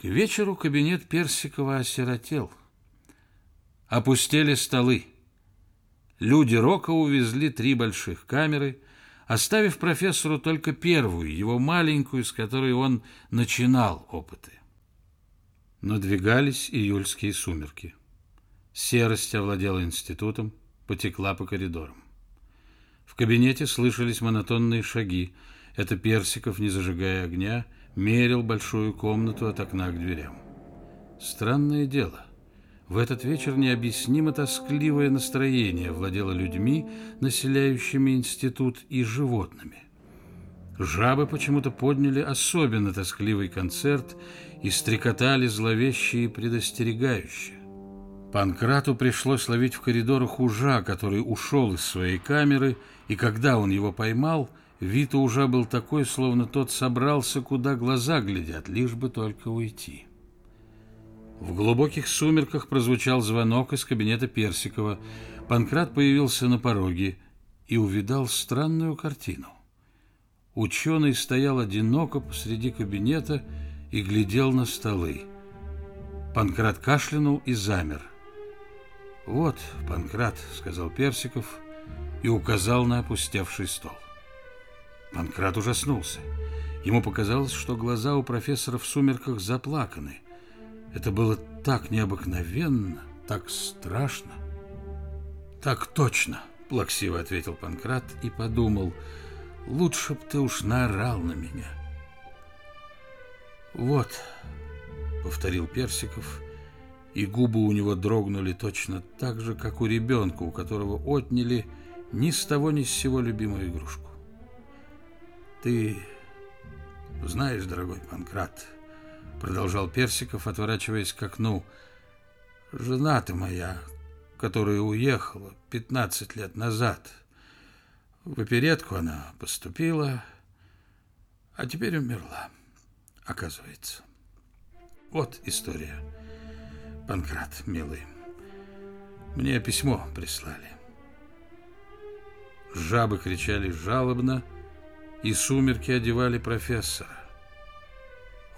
К вечеру кабинет Персикова осиротел. Опустели столы. Люди Рока увезли три больших камеры, оставив профессору только первую, его маленькую, с которой он начинал опыты. Надвигались июльские сумерки. Серость овладела институтом, потекла по коридорам. В кабинете слышались монотонные шаги. Это Персиков, не зажигая огня, мерил большую комнату от окна к дверям. Странное дело. В этот вечер необъяснимо тоскливое настроение владело людьми, населяющими институт, и животными. Жабы почему-то подняли особенно тоскливый концерт и стрекотали зловещие и предостерегающие. Панкрату пришлось ловить в коридорах ужа, который ушел из своей камеры, и когда он его поймал, вид у ужа был такой, словно тот собрался, куда глаза глядят, лишь бы только уйти. В глубоких сумерках прозвучал звонок из кабинета Персикова. Панкрат появился на пороге и увидал странную картину. Ученый стоял одиноко посреди кабинета и глядел на столы. Панкрат кашлянул и замер. «Вот, Панкрат», — сказал Персиков и указал на опустевший стол. Панкрат ужаснулся. Ему показалось, что глаза у профессора в сумерках заплаканы — это было так необыкновенно, так страшно. Так точно, плаксиво ответил Панкрат и подумал, лучше б ты уж наорал на меня. Вот, повторил Персиков, и губы у него дрогнули точно так же, как у ребенка, у которого отняли ни с того ни с сего любимую игрушку. Ты знаешь, дорогой Панкрат, — продолжал Персиков, отворачиваясь к окну. Жена ты моя, которая уехала 15 лет назад. В оперетку она поступила, а теперь умерла, оказывается. Вот история. Панкрат, милый. Мне письмо прислали. Жабы кричали жалобно, и сумерки одевали профессора.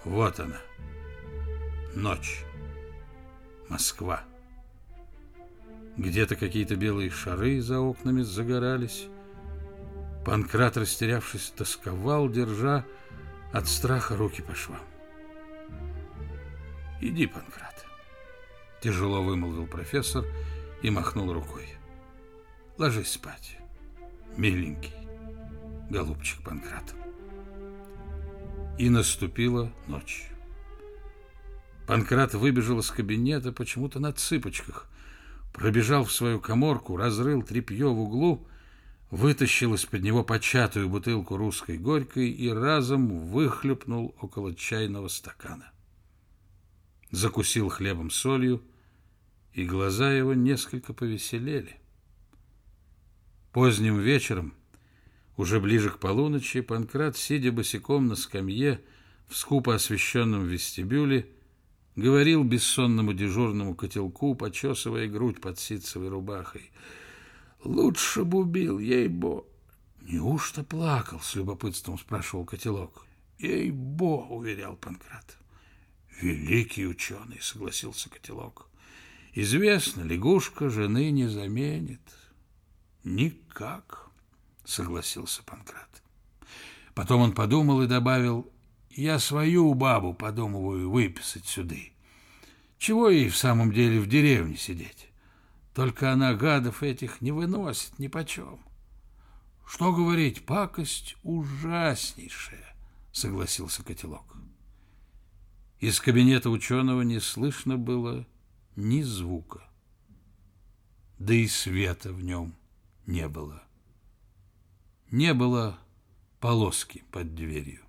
Вот она. Ночь. Москва. Где-то какие-то белые шары за окнами загорались. Панкрат, растерявшись, тосковал, держа от страха руки по швам. «Иди, Панкрат», — тяжело вымолвил профессор и махнул рукой. «Ложись спать, миленький, голубчик Панкрат». И наступила ночь. Панкрат выбежал из кабинета почему-то на цыпочках, пробежал в свою коморку, разрыл тряпье в углу, вытащил из-под него початую бутылку русской горькой и разом выхлюпнул около чайного стакана. Закусил хлебом солью, и глаза его несколько повеселели. Поздним вечером уже ближе к полуночи Панкрат, сидя босиком на скамье в скупо освещенном вестибюле, говорил бессонному дежурному котелку, почесывая грудь под ситцевой рубахой. «Лучше бы убил, ей-бо!» «Неужто плакал?» — с любопытством спрашивал котелок. «Ей-бо!» — уверял Панкрат. «Великий ученый!» — согласился котелок. «Известно, лягушка жены не заменит. Никак!» Согласился Панкрат. Потом он подумал и добавил, я свою бабу подумываю выписать сюды. Чего ей в самом деле в деревне сидеть? Только она гадов этих не выносит ни почем. Что говорить, пакость ужаснейшая, согласился котелок. Из кабинета ученого не слышно было ни звука, да и света в нем не было не было полоски под дверью.